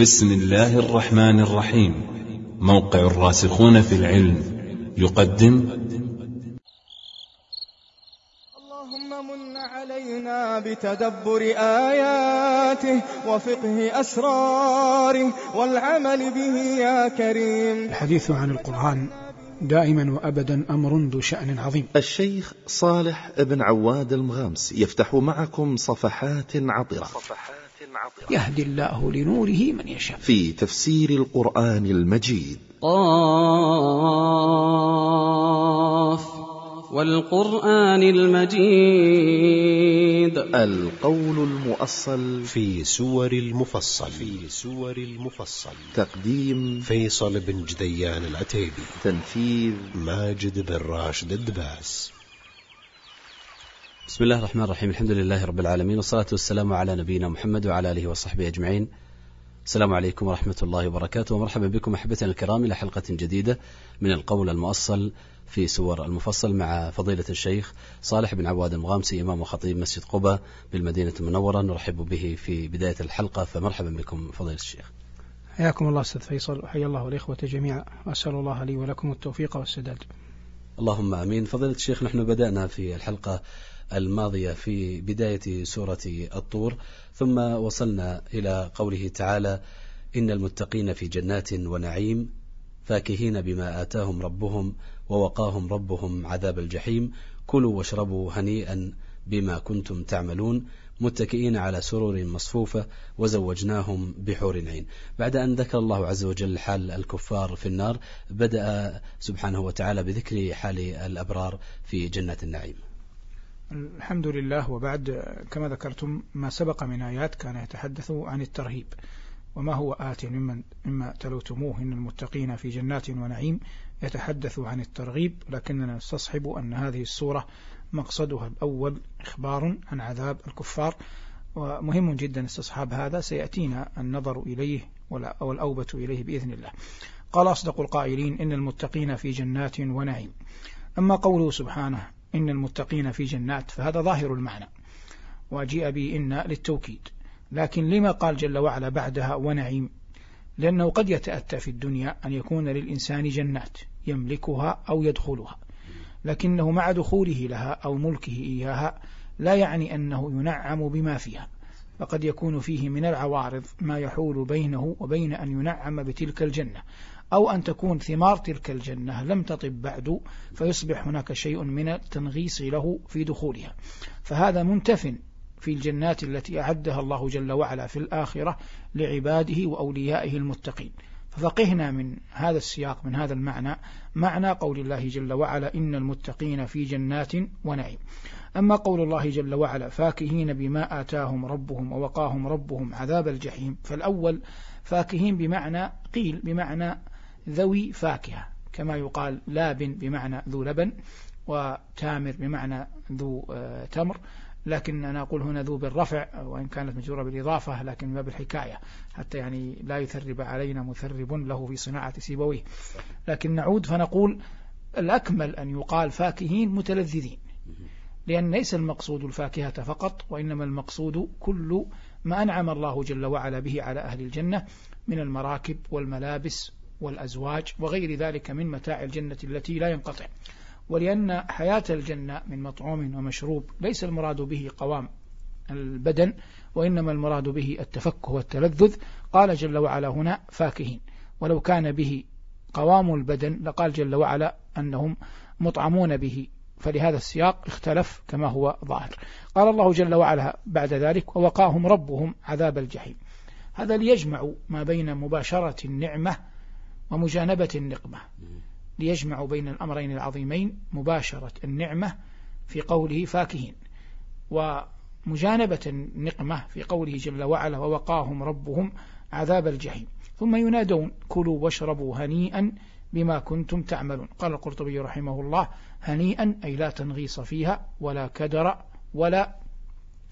بسم الله الرحمن الرحيم. موقع الراسخون في العلم يقدم. اللهم من علينا بتدبر آياته وفقه أسراره والعمل به يا كريم. الحديث عن القرآن دائما وأبدا أمر ذو شأن عظيم. الشيخ صالح بن عواد المغامس يفتح معكم صفحات عطرة. يهدي الله لنوره من يشاء. في تفسير القرآن المجيد. قاف والقرآن المجيد. القول المؤصل. في سور المفصل. في سور المفصل. تقديم فيصل بن جديان العتيبي. تنفيذ ماجد بن راشد الدباس. بسم الله الرحمن الرحيم. الحمد لله رب العالمين والصلاة والسلام على نبينا محمد وعلى آله وصحبه أجمعين. السلام عليكم ورحمة الله وبركاته ومرحبا بكم أحبتنا الكرام إلى حلقة جديدة من القول المؤصل في سور المفصل مع فضيلة الشيخ صالح بن عواد المغامسي إمام وخطيب مسجد قبة بالمدينة المنورة. نرحب به في بداية الحلقة فمرحبا بكم فضيلة الشيخ. حياكم الله أستاذ فيصل وحيا الله الإخوة جميعا وأسأل الله لي ولكم التوفيق والسداد. اللهم آمين. فضيلة الشيخ نحن بدأنا في الحلقة الماضية في بداية سورة الطور ثم وصلنا إلى قوله تعالى إن المتقين في جنات ونعيم فاكهين بما آتاهم ربهم ووقاهم ربهم عذاب الجحيم. كلوا واشربوا هنيئا بما كنتم تعملون متكئين على سرور مصفوفة وزوجناهم بحور عين. بعد أن ذكر الله عز وجل حال الكفار في النار بدأ سبحانه وتعالى بذكر حال الأبرار في جنات النعيم. الحمد لله وبعد كما ذكرتم ما سبق من آيات كان يتحدث عن الترهيب وما هو آت ممن مما تلوتموه إن المتقين في جنات ونعيم يتحدث عن الترغيب لكننا نستصحب أن هذه السورة مقصدها الأول إخبار عن عذاب الكفار ومهم جدا استصحاب هذا سيأتينا النظر إليه أو الأوبة إليه بإذن الله. قال أصدق القائلين إن المتقين في جنات ونعيم. أما قوله سبحانه إن المتقين في جنات فهذا ظاهر المعنى. وجيء به إن للتوكيد. لكن لما قال جل وعلا بعدها ونعيم؟ لأنه قد يتأتى في الدنيا أن يكون للإنسان جنات يملكها أو يدخلها. لكنه مع دخوله لها أو ملكه إياها لا يعني أنه ينعم بما فيها. فقد يكون فيه من العوارض ما يحول بينه وبين أن ينعم بتلك الجنة. أو أن تكون ثمار تلك الجنة. لم تطب بعد فيصبح هناك شيء من التنغيص له في دخولها. فهذا منتف في الجنات التي أعدها الله جل وعلا في الآخرة لعباده وأوليائه المتقين. ففقهنا من هذا السياق من هذا المعنى معنى قول الله جل وعلا إن المتقين في جنات ونعيم. أما قول الله جل وعلا فاكهين بما آتاهم ربهم ووقاهم ربهم عذاب الجحيم فالأول فاكهين بمعنى قيل بمعنى ذوي فاكهة كما يقال لاب بمعنى ذو لبن وتامر بمعنى ذو تمر. لكن أنا أقول هنا ذو بالرفع وإن كانت مجرورة بالإضافة لكن باب الحكاية حتى يعني لا يثرب علينا مثرب له في صناعة سيبويه. لكن نعود فنقول الأكمل أن يقال فاكهين متلذذين لأن ليس المقصود الفاكهة فقط وإنما المقصود كل ما أنعم الله جل وعلا به على أهل الجنة من المراكب والملابس والأزواج وغير ذلك من متاع الجنة التي لا ينقطع. ولأن حياة الجنة من مطعوم ومشروب ليس المراد به قوام البدن وإنما المراد به التفكه والتلذذ. قال جل وعلا هنا فاكهين. ولو كان به قوام البدن لقال جل وعلا أنهم مطعمون به. فلهذا السياق اختلف كما هو ظاهر. قال الله جل وعلا بعد ذلك ووقاهم ربهم عذاب الجحيم. هذا ليجمع ما بين مباشرة النعمة ومجانبة النقمة. ليجمع بين الأمرين العظيمين مباشرة النعمة في قوله فاكهين. ومجانبة النقمة في قوله جل وعلا ووقاهم ربهم عذاب الجحيم. ثم ينادون كلوا واشربوا هنيئا بما كنتم تعملون. قال القرطبي رحمه الله هنيئا أي لا تنغيص فيها ولا كدر ولا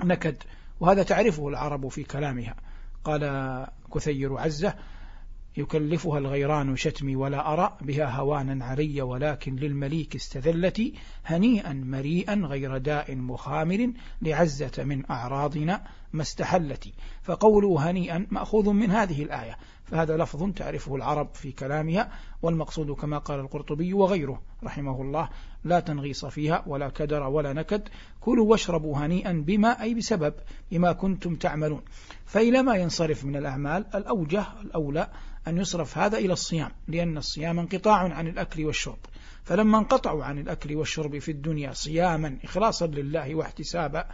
نكد. وهذا تعرفه العرب في كلامها. قال كثير عزة يكلفها الغيران شتمي ولا أرى بها هوانا علي ولكن للمليك استذلتي هنيئا مريئا غير داء مخامر لعزة من أعراضنا. ما استحلت. فقوله هنيئا مأخوذ من هذه الآية. فهذا لفظ تعرفه العرب في كلامها والمقصود كما قال القرطبي وغيره رحمه الله لا تنغيص فيها ولا كدر ولا نكد كلوا واشربوا هنيئا بما أي بسبب بما كنتم تعملون. فإلى ما ينصرف من الأعمال؟ الأوجه الأولى أن يصرف هذا إلى الصيام لأن الصيام انقطاع عن الأكل والشرب. فلما انقطعوا عن الأكل والشرب في الدنيا صياما إخلاصا لله واحتسابا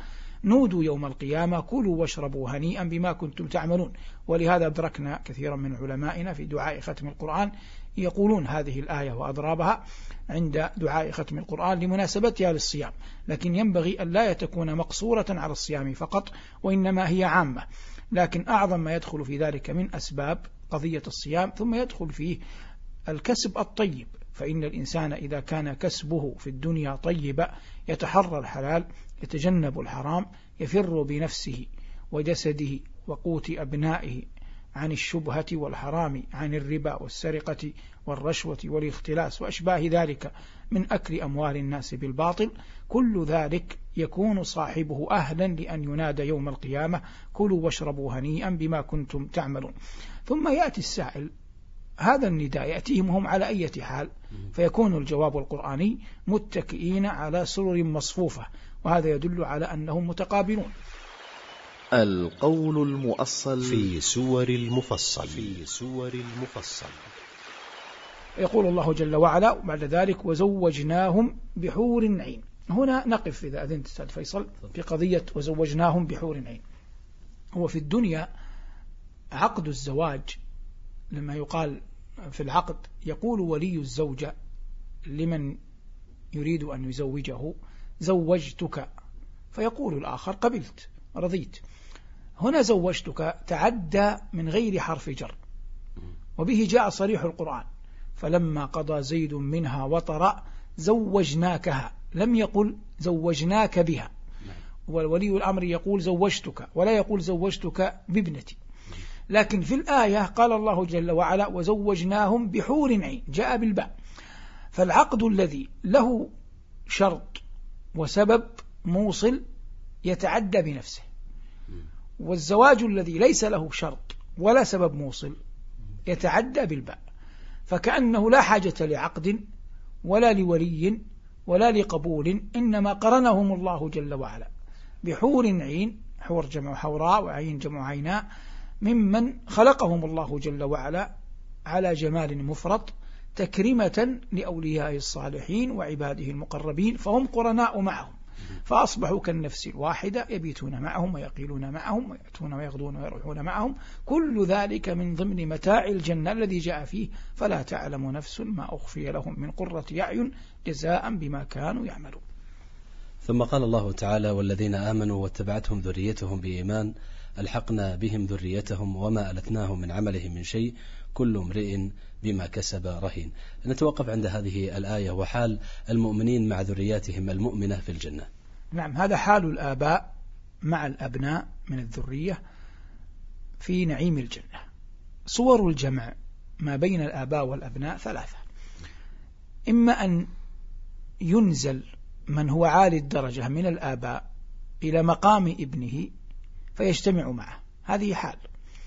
نودوا يوم القيامة كلوا واشربوا هنيئا بما كنتم تعملون. ولهذا أدركنا كثيرا من علمائنا في دعاء ختم القرآن يقولون هذه الآية وأضرابها عند دعاء ختم القرآن لمناسبتها للصيام. لكن ينبغي أن لا تكون مقصورة على الصيام فقط وإنما هي عامة. لكن أعظم ما يدخل في ذلك من أسباب قضية الصيام ثم يدخل فيه الكسب الطيب. فإن الإنسان إذا كان كسبه في الدنيا طيبا يتحرى الحلال يتجنب الحرام يفر بنفسه وجسده وقوت أبنائه عن الشبهة والحرام عن الربا والسرقة والرشوة والاختلاس وأشباه ذلك من أكل أموال الناس بالباطل كل ذلك يكون صاحبه أهلا لأن ينادى يوم القيامة كلوا واشربوا هنيئا بما كنتم تعملون. ثم يأتي السائل هذا النداء يأتيهم هم على أي حال. فيكون الجواب القرآني متكئين على سرر مصفوفة وهذا يدل على أنهم متقابلون. القول المؤصل في سور المفصل. في سور المفصل. يقول الله جل وعلا بعد ذلك وزوجناهم بحور عين. هنا نقف إذا أذنت أستاذ فيصل في قضية وزوجناهم بحور عين. هو في الدنيا عقد الزواج لما يقال في العقد يقول ولي الزوجة لمن يريد أن يزوجه زوجتك. فيقول الآخر قبلت رضيت. هنا زوجتك تعدى من غير حرف جر. وبه جاء صريح القرآن. فلما قضى زيد منها وطرا زوجناكها. لم يقل زوجناك بها. والولي الأمر يقول زوجتك ولا يقول زوجتك بابنتي. لكن في الآية قال الله جل وعلا وزوجناهم بحور عين جاء بالباء. فالعقد الذي له شرط وسبب موصل يتعدى بنفسه. والزواج الذي ليس له شرط ولا سبب موصل يتعدى بالباء. فكأنه لا حاجة لعقد ولا لولي ولا لقبول إنما قرنهم الله جل وعلا. بحور عين حور جمع حوراء وعين جمع عيناء. ممن خلقهم الله جل وعلا على جمال مفرط تكرمة لأولياء الصالحين وعباده المقربين فهم قرناء معهم. فأصبحوا كالنفس الواحدة يبيتون معهم ويقيلون معهم ويأتون ويغدون ويروحون معهم. كل ذلك من ضمن متاع الجنة الذي جاء فيه. فلا تعلم نفس ما أخفي لهم من قرة أعين جزاء بما كانوا يعملون. ثم قال الله تعالى والذين آمنوا واتبعتهم ذريتهم بإيمان ألحقنا بهم ذريتهم وما ألتناهم من عملهم من شيء كل امرئ بما كسب رهين. نتوقف عند هذه الآية وحال المؤمنين مع ذرياتهم المؤمنة في الجنة. نعم هذا حال الآباء مع الأبناء من الذرية في نعيم الجنة. صور الجمع ما بين الآباء والأبناء ثلاثة. إما أن ينزل من هو عالي الدرجة من الآباء إلى مقام ابنه فيجتمع معه. هذه حال.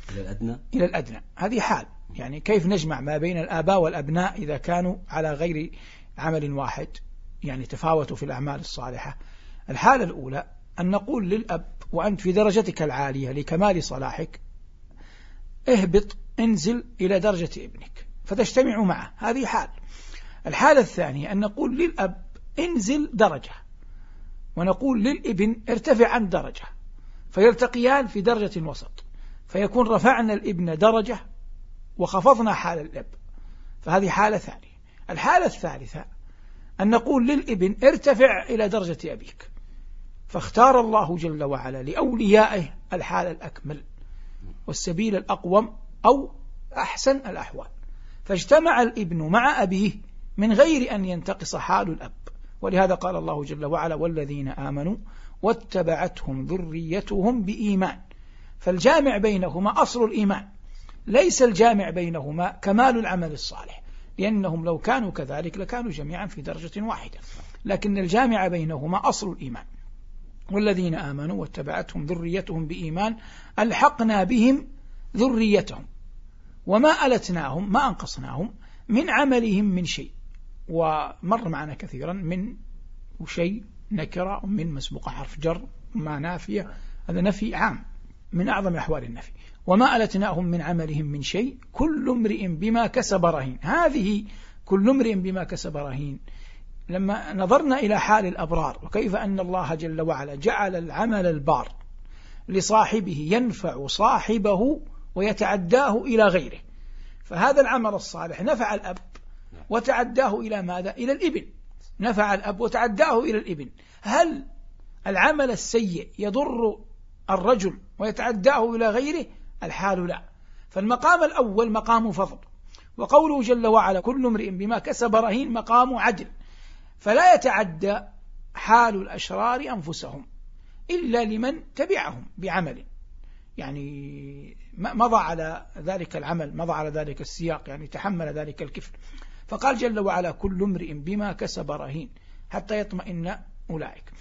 إلى الأدنى؟ إلى الأدنى. هذه حال. يعني كيف نجمع ما بين الآباء والأبناء إذا كانوا على غير عمل واحد؟ يعني تفاوتوا في الأعمال الصالحة. الحالة الأولى أن نقول للأب وأنت في درجتك العالية لكمال صلاحك اهبط انزل إلى درجة ابنك. فتجتمع معه. هذه حال. الحالة الثانية أن نقول للأب انزل درجة. ونقول للابن ارتفع عن درجة. فيلتقيان في درجة وسط. فيكون رفعنا الإبن درجة وخفضنا حال الأب. فهذه حالة ثانية. الحالة الثالثة أن نقول للإبن ارتفع إلى درجة أبيك. فاختار الله جل وعلا لأوليائه الحال الأكمل والسبيل الأقوم أو أحسن الأحوال. فاجتمع الإبن مع أبيه من غير أن ينتقص حال الأب. ولهذا قال الله جل وعلا والذين آمنوا واتبعتهم ذريتهم بإيمان. فالجامع بينهما أصل الإيمان ليس الجامع بينهما كمال العمل الصالح لأنهم لو كانوا كذلك لكانوا جميعا في درجة واحدة. لكن الجامع بينهما أصل الإيمان. والذين آمنوا واتبعتهم ذريتهم بإيمان ألحقنا بهم ذريتهم وما ألتناهم ما أنقصناهم من عملهم من شيء. ومر معنا كثيرا من شيء نكرة من مسبوق حرف جر ما نافية. هذا نفي عام من أعظم أحوال النفي. وما ألتناهم من عملهم من شيء كل امرئ بما كسب رهين. هذه كل امرئ بما كسب رهين. لما نظرنا إلى حال الأبرار وكيف أن الله جل وعلا جعل العمل البار لصاحبه ينفع صاحبه ويتعداه إلى غيره. فهذا العمل الصالح نفع الأب وتعداه إلى ماذا؟ إلى الإبن. نفع الأب وتعداه إلى الإبن. هل العمل السيء يضر الرجل ويتعداه إلى غيره؟ الحال لا. فالمقام الأول مقام فضل. وقوله جل وعلا كل امرئ بما كسب رهين مقام عدل. فلا يتعدى حال الأشرار أنفسهم إلا لمن تبعهم بعمل. يعني مضى على ذلك العمل مضى على ذلك السياق يعني تحمل ذلك الكفر فقال جل وعلا كل امرئ بما كسب رهين حتى يطمئن أولئك.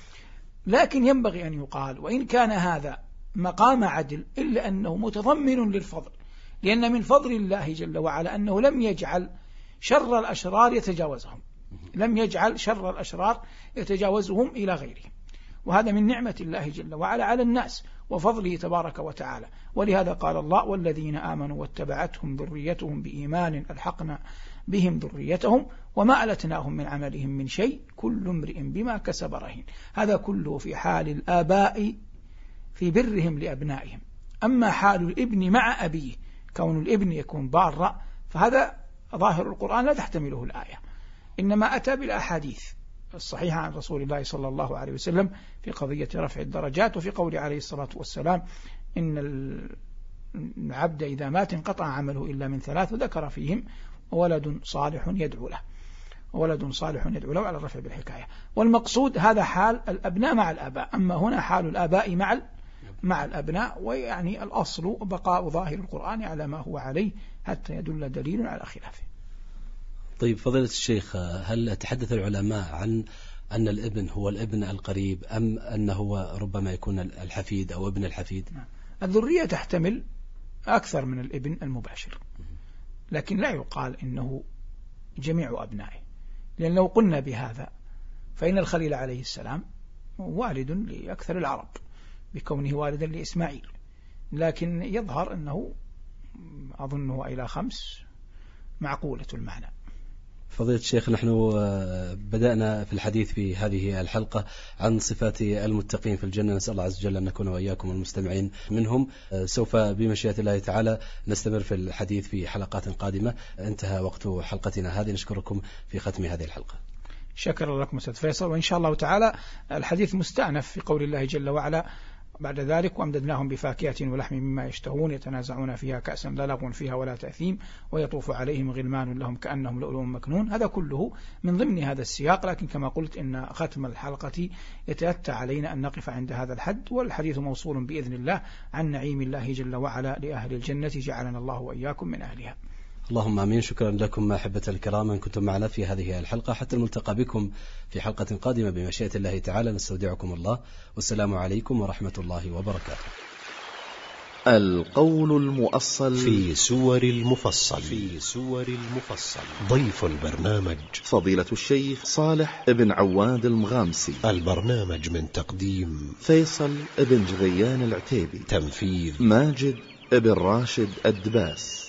لكن ينبغي أن يقال وإن كان هذا مقام عدل إلا أنه متضمن للفضل. لأن من فضل الله جل وعلا أنه لم يجعل شر الأشرار يتجاوزهم. لم يجعل شر الأشرار يتجاوزهم إلى غيرهم وهذا من نعمة الله جل وعلا على الناس وفضله تبارك وتعالى. ولهذا قال الله والذين آمنوا واتبعتهم ذريتهم بإيمان ألحقنا بهم ذريتهم وما ألتناهم من عملهم من شيء كل امرئ بما كسب رهين. هذا كله في حال الآباء في برهم لأبنائهم. أما حال الإبن مع أبيه كون الإبن يكون بارا فهذا ظاهر القرآن لا تحتمله الآية. إنما أتى بالأحاديث الصحيحة عن رسول الله صلى الله عليه وسلم في قضية رفع الدرجات وفي قول عليه الصلاة والسلام إن العبد إذا مات انقطع عمله إلا من ثلاث وذكر فيهم ولد صالح يدعو له. ولد صالح يدعو له على الرفع بالحكاية. والمقصود هذا حال الأبناء مع الآباء. أما هنا حال الآباء مع مع الأبناء ويعني الأصل بقاء ظاهر القرآن على ما هو عليه حتى يدل دليل على خلافه. طيب فضيلة الشيخ هل تحدث العلماء عن أن الابن هو الابن القريب أم أنه ربما يكون الحفيد أو ابن الحفيد؟ نعم. الذرية تحتمل أكثر من الابن المباشر. لكن لا يقال إنه جميع أبنائه. لأن لو قلنا بهذا فإن الخليل عليه السلام والد لأكثر العرب بكونه والدا لإسماعيل. لكن يظهر أنه أظنه إلى خمس معقولة المعنى. فضيلة الشيخ نحن آه، بدأنا في الحديث في هذه الحلقة عن صفات المتقين في الجنة. نسأل الله عز وجل أن نكون وإياكم المستمعين منهم. آه، سوف بمشيئة الله تعالى نستمر في الحديث في حلقات قادمة. انتهى وقت حلقتنا هذه. نشكركم في ختم هذه الحلقة. شكرا لكم أستاذ فيصل. وإن شاء الله تعالى الحديث مستأنف في قول الله جل وعلا بعد ذلك وأمددناهم بفاكهة ولحم مما يشتهون يتنازعون فيها كأسا لا لغو فيها ولا تأثيم ويطوف عليهم غلمان لهم كأنهم لؤلؤ مكنون. هذا كله من ضمن هذا السياق لكن كما قلت إن ختم الحلقة يتأتى علينا أن نقف عند هذا الحد والحديث موصول بإذن الله عن نعيم الله جل وعلا لأهل الجنة جعلنا الله وإياكم من أهلها. اللهم آمين. شكرا لكم أحبة الكرام أن كنتم معنا في هذه الحلقة حتى الملتقى بكم في حلقة قادمة بمشيئة الله تعالى. نستودعكم الله. والسلام عليكم ورحمة الله وبركاته. القول المؤصل في سور المفصل. في سور المفصل. ضيف البرنامج. فضيلة الشيخ صالح ابن عواد المغامسي. البرنامج من تقديم فيصل ابن جغيان العتيبي. تنفيذ ماجد ابن راشد الدباس.